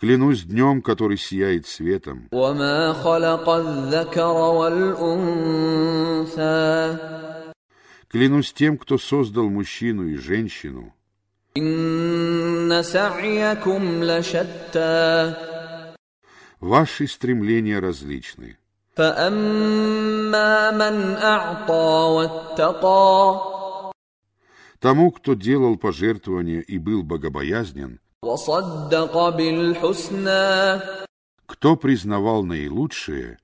Клянусь днем, который сияет светом. Клянусь тем, кто создал мужчину и женщину. Ваши стремления различны. Тому, кто делал пожертвования и был богобоязнен, кто признавал наилучшее,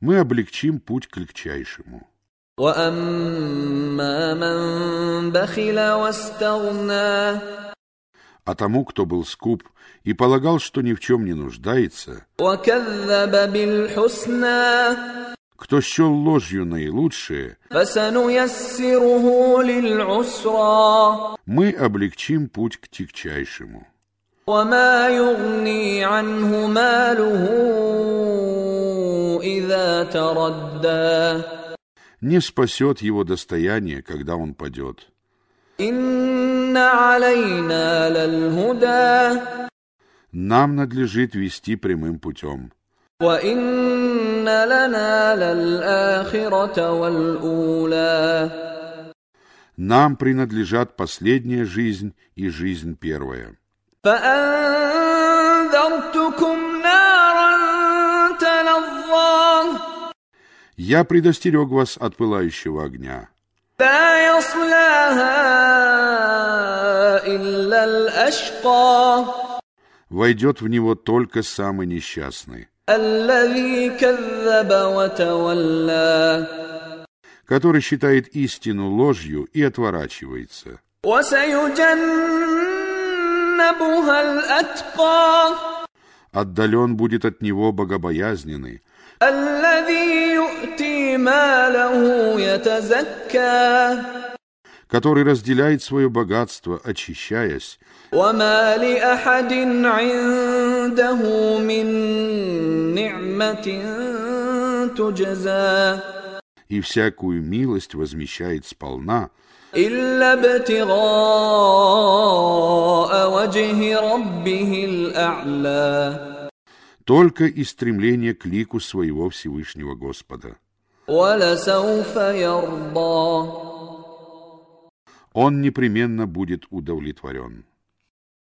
мы облегчим путь к легчайшему. А тому, кто был скуп и полагал, что ни в чем не нуждается, кто счел ложью наилучшее, мы облегчим путь к тягчайшему. Не спасет его достояние, когда он падет. Нам надлежит вести прямым путем. وإن لنا للآخرة والأولى Нам принадлежат последняя жизнь и жизнь первая. فأنذرتكم نارا تلظى Я предостерег вас от пылающего огня. لا يصلاها إلا الأشقى Войдет в него только самый несчастный, الذي كذب وتولى который считает истину ложью и отворачивается. Отдален будет от него богобоязненный, который разделяет свое богатство, очищаясь, وما لأحد عنده من نعمة تجزى и всякую милость возмещает сполна, إلا ابتغاء وجه ربه الأعلى только из стремления к лику своего Всевышнего Господа. он непременно будет удовлетворен.